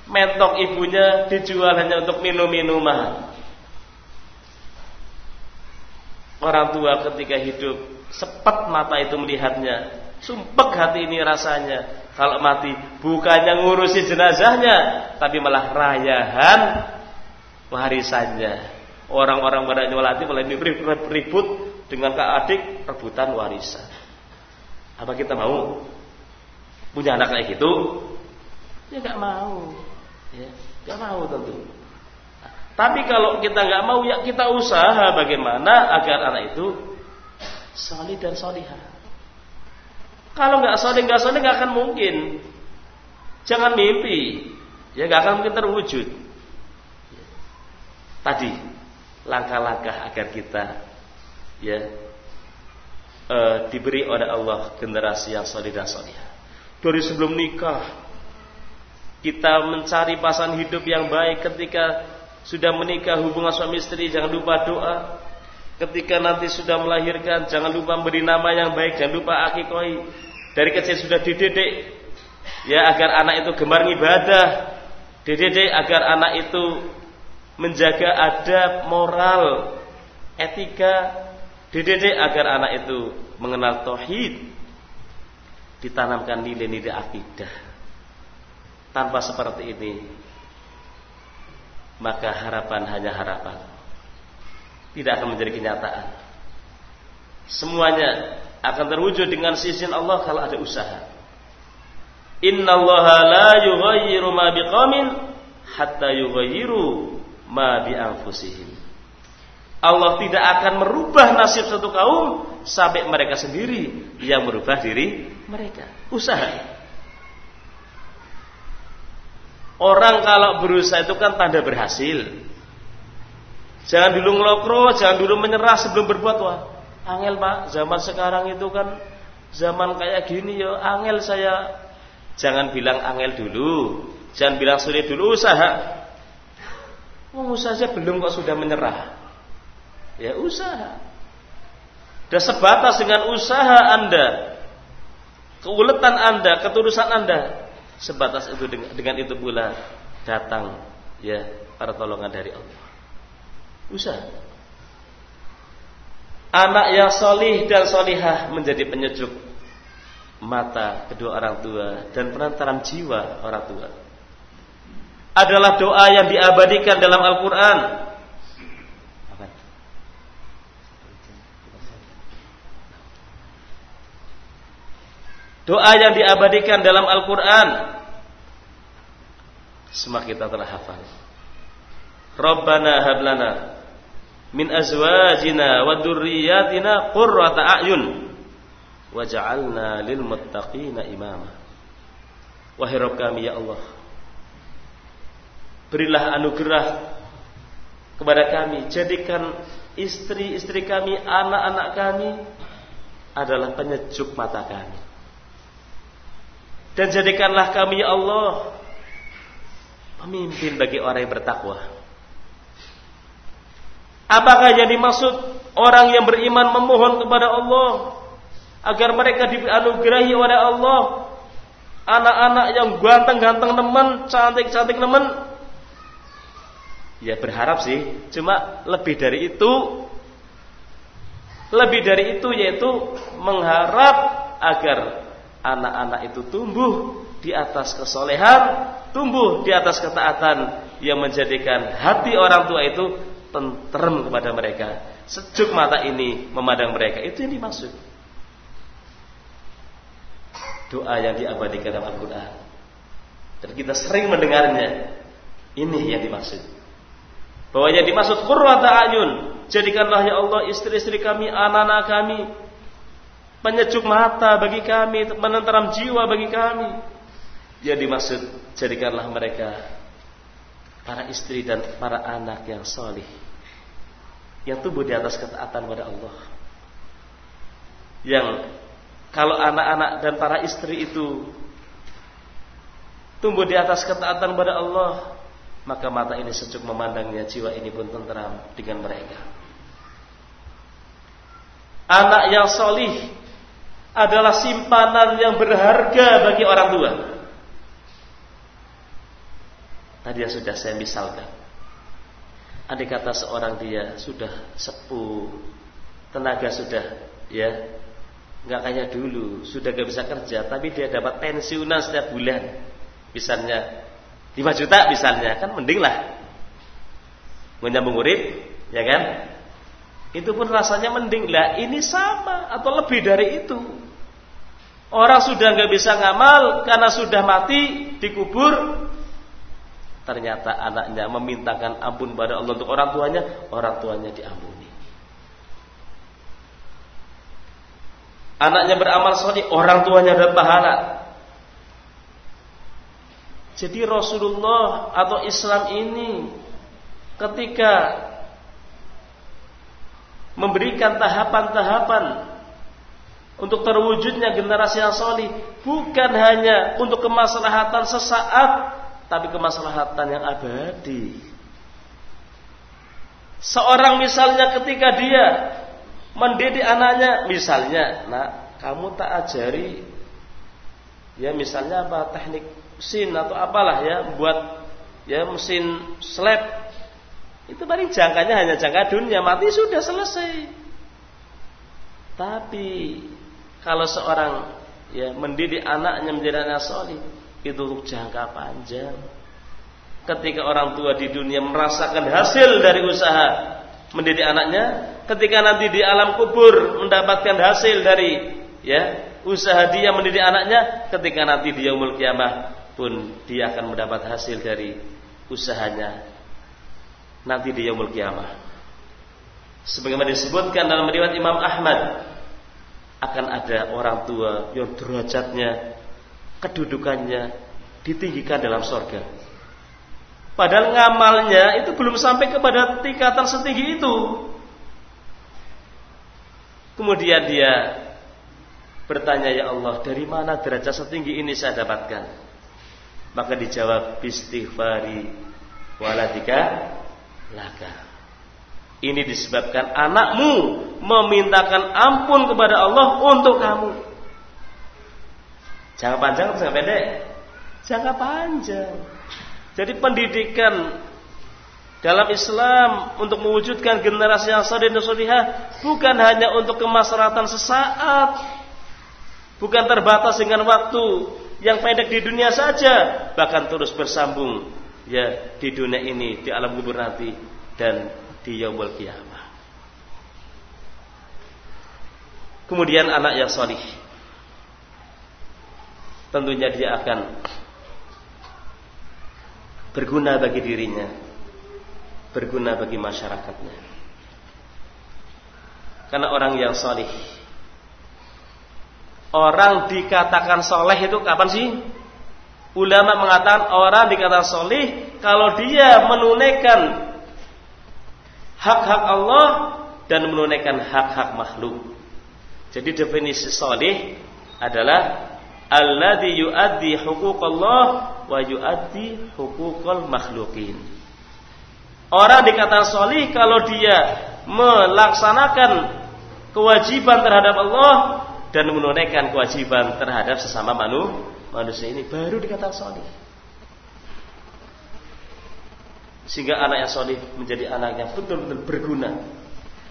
mentok ibunya dijual hanya untuk minum-minuman. Orang tua ketika hidup sepet mata itu melihatnya, sumpek hati ini rasanya. Kalau mati bukannya ngurusi jenazahnya, tapi malah rayahan warisannya. Orang-orang pada nyolati mulai ribut dengan kak adik rebutan warisan. Apa kita mau punya anak kayak gitu? Ya nggak mau. Ya, gak mau tentu. Tapi kalau kita nggak mau, ya kita usaha bagaimana agar anak itu solid dan solihah. Kalau nggak solid nggak solid nggak akan mungkin. Jangan mimpi, ya nggak akan mungkin terwujud. Tadi langkah-langkah agar kita ya e, diberi oleh Allah generasi yang solid dan solihah. Dari sebelum nikah kita mencari pasangan hidup yang baik ketika sudah menikah hubungan suami istri jangan lupa doa. Ketika nanti sudah melahirkan jangan lupa beri nama yang baik, jangan lupa akikoi. Dari kecil sudah dididik ya agar anak itu gemar ibadah. Dididik agar anak itu menjaga adab, moral, etika. Dididik agar anak itu mengenal tauhid. Ditanamkan nilai-nilai akidah. Tanpa seperti ini Maka harapan hanya harapan Tidak akan menjadi kenyataan Semuanya akan terwujud dengan sisi Allah kalau ada usaha Inna Allah la yughayyiru ma biqamin Hatta yughayyiru ma bi anfusihim Allah tidak akan merubah nasib satu kaum sampai mereka sendiri yang merubah diri mereka. Usaha. Orang kalau berusaha itu kan tanda berhasil. Jangan dulu ngelokro, jangan dulu menyerah sebelum berbuat. Wah, angel pak, zaman sekarang itu kan zaman kayak gini ya, angel saya. Jangan bilang angel dulu, jangan bilang sulit dulu usaha. Oh, usaha saja belum kok sudah menyerah. Ya usaha. Dan sebatas dengan usaha Anda, keuletan Anda, ketulusan Anda, Sebatas itu dengan, dengan itu pula datang ya pertolongan dari Allah. Usaha. Anak yang solih dan solihah menjadi penyejuk mata kedua orang tua dan penantaran jiwa orang tua. Adalah doa yang diabadikan dalam Al-Quran. Doa yang diabadikan dalam Al-Quran. Semua kita telah hafal. Rabbana hablana Min azwajina wa durriyatina Qurrata a'yun Waja'alna lil muttaqina imama. Wahai Rabb kami ya Allah Berilah anugerah Kepada kami Jadikan istri-istri kami Anak-anak kami Adalah penyejuk mata kami dan jadikanlah kami ya Allah pemimpin bagi orang yang bertakwa. Apakah yang dimaksud orang yang beriman memohon kepada Allah agar mereka dianugerahi oleh Allah anak-anak yang ganteng-ganteng teman, cantik-cantik teman? Ya berharap sih, cuma lebih dari itu lebih dari itu yaitu mengharap agar anak-anak itu tumbuh di atas kesolehan tumbuh di atas ketaatan yang menjadikan hati orang tua itu tentrem kepada mereka. Sejuk mata ini memandang mereka. Itu yang dimaksud. Doa yang diabadikan dalam Al-Quran. Dan kita sering mendengarnya. Ini yang dimaksud. Bahwa yang dimaksud qurrata ayun. Jadikanlah ya Allah istri-istri kami, anak-anak kami. Penyejuk mata bagi kami, menenteram jiwa bagi kami. Yang dimaksud jadikanlah mereka para istri dan para anak yang solih yang tumbuh di atas ketaatan pada Allah. Yang kalau anak-anak dan para istri itu tumbuh di atas ketaatan pada Allah, maka mata ini sejuk memandangnya, jiwa ini pun tenteram dengan mereka. Anak yang solih adalah simpanan yang berharga bagi orang tua. Tadi yang sudah saya misalkan. Andai kata seorang dia sudah sepuh, tenaga sudah ya nggak kayak dulu, sudah gak bisa kerja, tapi dia dapat pensiunan setiap bulan, misalnya 5 juta misalnya, kan mending lah menyambung urip, ya kan? Itu pun rasanya mending lah. Ini sama atau lebih dari itu. Orang sudah nggak bisa ngamal karena sudah mati dikubur, Ternyata anaknya memintakan ampun pada Allah untuk orang tuanya, orang tuanya diampuni. Anaknya beramal soleh, orang tuanya dapat pahala. Jadi Rasulullah atau Islam ini ketika memberikan tahapan-tahapan untuk terwujudnya generasi yang solih bukan hanya untuk kemaslahatan sesaat tapi kemaslahatan yang abadi. Seorang misalnya ketika dia mendidik anaknya, misalnya, nak kamu tak ajari, ya misalnya apa teknik mesin atau apalah ya buat ya mesin slab itu paling jangkanya hanya jangka dunia mati sudah selesai. Tapi kalau seorang ya mendidik anaknya menjadi anak solih, itu untuk jangka panjang. Ketika orang tua di dunia merasakan hasil dari usaha mendidik anaknya, ketika nanti di alam kubur mendapatkan hasil dari ya usaha dia mendidik anaknya, ketika nanti dia umul kiamah pun dia akan mendapat hasil dari usahanya nanti di yaumul kiamah. Sebagaimana disebutkan dalam riwayat Imam Ahmad akan ada orang tua yang derajatnya kedudukannya ditinggikan dalam sorga. Padahal ngamalnya itu belum sampai kepada tingkatan setinggi itu. Kemudian dia bertanya ya Allah dari mana derajat setinggi ini saya dapatkan? Maka dijawab istighfari waladika laka. Ini disebabkan anakmu memintakan ampun kepada Allah untuk kamu. Jangka panjang atau jangka pendek? Jangka panjang. Jadi pendidikan dalam Islam untuk mewujudkan generasi yang saleh dan salihah bukan hanya untuk kemaslahatan sesaat, bukan terbatas dengan waktu yang pendek di dunia saja, bahkan terus bersambung ya di dunia ini, di alam kubur nanti dan di yaumul kiamah. Kemudian anak yang salih tentunya dia akan berguna bagi dirinya, berguna bagi masyarakatnya. Karena orang yang solih, orang dikatakan soleh itu kapan sih? Ulama mengatakan orang dikatakan solih kalau dia menunaikan hak-hak Allah dan menunaikan hak-hak makhluk. Jadi definisi solih adalah alladhi yuaddi huquqallah wa yuaddi huquqal makhlukin. Orang dikatakan solih kalau dia melaksanakan kewajiban terhadap Allah dan menunaikan kewajiban terhadap sesama manu, manusia ini baru dikatakan solih. Sehingga anak yang solih menjadi anak yang betul-betul berguna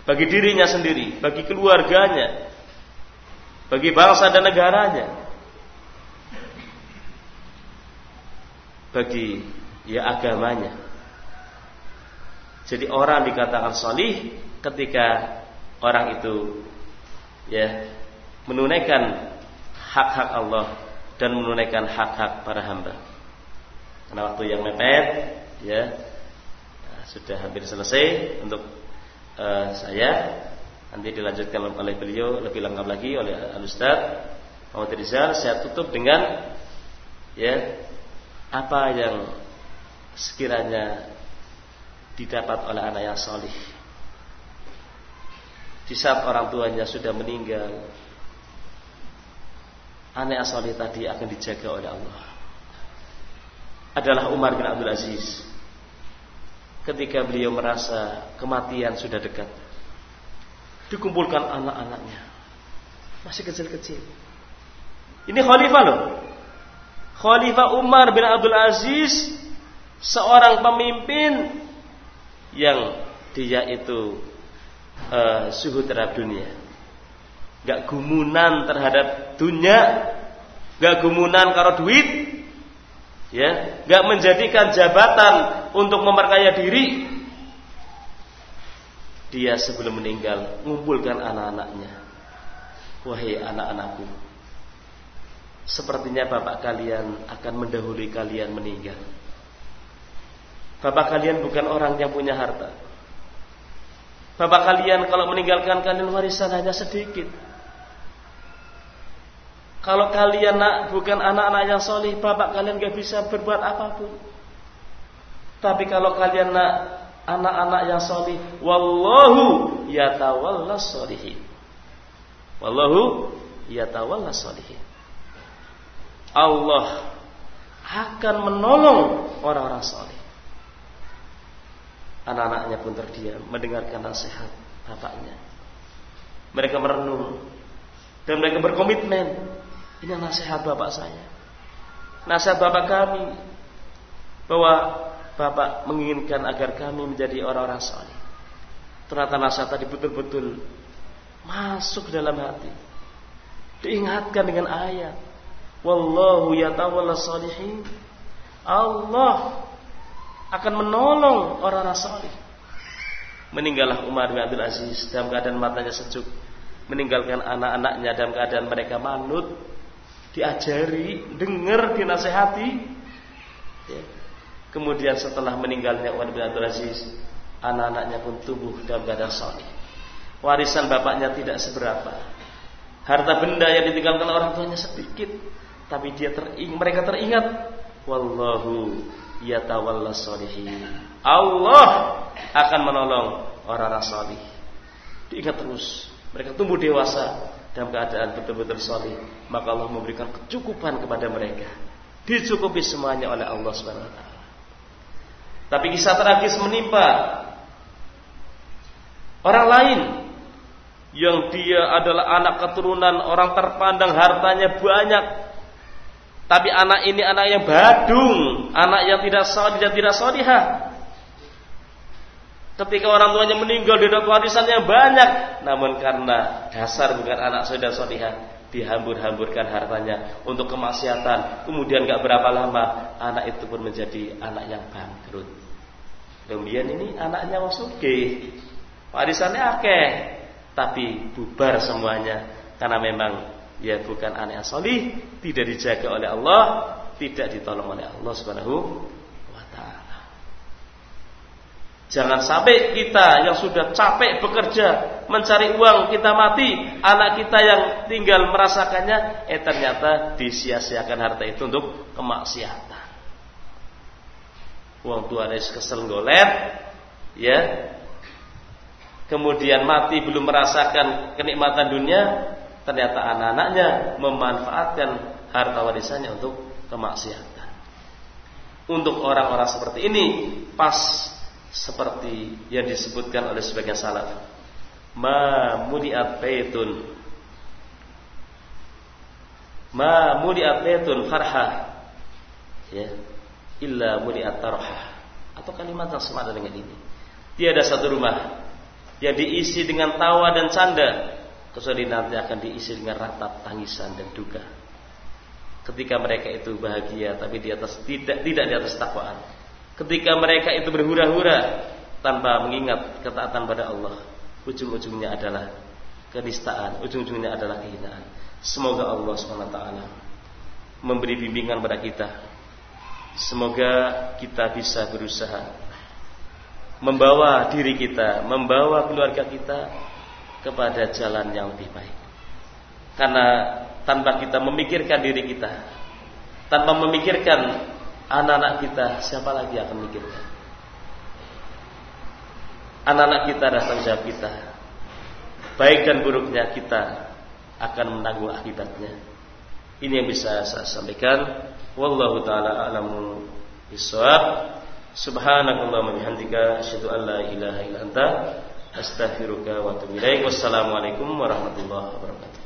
bagi dirinya sendiri, bagi keluarganya, bagi bangsa dan negaranya. bagi ya agamanya. Jadi orang dikatakan solih ketika orang itu ya menunaikan hak-hak Allah dan menunaikan hak-hak para hamba. Karena waktu yang mepet, ya sudah hampir selesai untuk uh, saya. Nanti dilanjutkan oleh beliau lebih lengkap lagi oleh Al Ustaz Muhammad Rizal. Saya tutup dengan ya apa yang sekiranya didapat oleh anak yang solih di saat orang tuanya sudah meninggal anak yang solih tadi akan dijaga oleh Allah adalah Umar bin Abdul Aziz ketika beliau merasa kematian sudah dekat dikumpulkan anak-anaknya. Masih kecil-kecil. Ini khalifah loh. Khalifah Umar bin Abdul Aziz seorang pemimpin yang dia itu uh, suhu terhadap dunia. Gak gumunan terhadap dunia, gak gumunan karo duit, ya, gak menjadikan jabatan untuk memperkaya diri. Dia sebelum meninggal mengumpulkan anak-anaknya. Wahai anak-anakku, Sepertinya bapak kalian akan mendahului kalian meninggal. Bapak kalian bukan orang yang punya harta. Bapak kalian kalau meninggalkan kalian warisan hanya sedikit. Kalau kalian nak, bukan anak-anak yang solih, bapak kalian gak bisa berbuat apa pun. Tapi kalau kalian nak anak-anak yang solih, wallahu yatawallas solihin. Wallahu yatawallas solihin. Allah akan menolong orang-orang soleh. Anak-anaknya pun terdiam mendengarkan nasihat bapaknya. Mereka merenung dan mereka berkomitmen. Ini nasihat bapak saya. Nasihat bapak kami bahwa bapak menginginkan agar kami menjadi orang-orang soleh. Ternyata nasihat tadi betul-betul masuk dalam hati. Diingatkan dengan ayat Wallahu yatawalla salihin. Allah akan menolong orang-orang salih. Meninggallah Umar bin Abdul Aziz dalam keadaan matanya sejuk. Meninggalkan anak-anaknya dalam keadaan mereka manut. Diajari, dengar, dinasehati. Ya. Kemudian setelah meninggalnya Umar bin Abdul Aziz, anak-anaknya pun tumbuh dalam keadaan salih. Warisan bapaknya tidak seberapa. Harta benda yang ditinggalkan orang tuanya sedikit tapi dia tering, mereka teringat wallahu yatawalla solihin. Allah akan menolong orang-orang salih. Diingat terus, mereka tumbuh dewasa dalam keadaan betul-betul salih, maka Allah memberikan kecukupan kepada mereka. Dicukupi semuanya oleh Allah Subhanahu wa taala. Tapi kisah tragis menimpa orang lain yang dia adalah anak keturunan orang terpandang hartanya banyak tapi anak ini anak yang badung, anak yang tidak salih dan tidak salihah. Ketika orang tuanya meninggal dia dapat warisan banyak, namun karena dasar bukan anak sudah salihah, dihambur-hamburkan hartanya untuk kemaksiatan. Kemudian gak berapa lama anak itu pun menjadi anak yang bangkrut. Kemudian ini anaknya wasuge, warisannya akeh, tapi bubar semuanya karena memang ya bukan anak yang solih, tidak dijaga oleh Allah, tidak ditolong oleh Allah Subhanahu wa taala. Jangan sampai kita yang sudah capek bekerja mencari uang kita mati, anak kita yang tinggal merasakannya eh ternyata disia-siakan harta itu untuk kemaksiatan. Uang tua kesel golet, ya. Kemudian mati belum merasakan kenikmatan dunia, ternyata anak-anaknya memanfaatkan harta warisannya untuk kemaksiatan. Untuk orang-orang seperti ini pas seperti yang disebutkan oleh sebagian salaf. Ma mudiat baitun Ma mudiat baitun farha ya illa mudiat tarha atau kalimat yang sama dengan ini. Tiada satu rumah yang diisi dengan tawa dan canda kecuali nanti akan diisi dengan ratap tangisan dan duka. ketika mereka itu bahagia tapi di atas tidak tidak di atas takwaan. Ketika mereka itu berhura-hura tanpa mengingat ketaatan pada Allah, ujung-ujungnya adalah kenistaan, ujung-ujungnya adalah kehinaan. Semoga Allah SWT memberi bimbingan pada kita. Semoga kita bisa berusaha membawa diri kita, membawa keluarga kita kepada jalan yang lebih baik. Karena tanpa kita memikirkan diri kita, tanpa memikirkan anak-anak kita, siapa lagi akan memikirkan? Anak-anak kita adalah tanggung jawab kita. Baik dan buruknya kita akan menanggung akibatnya. Ini yang bisa saya sampaikan. Wallahu taala a'lamu bishawab. Subhanakallahumma bihamdika asyhadu an la ilaha illa anta astaghfiruka wa atubu ilaik. Wassalamualaikum warahmatullahi wabarakatuh.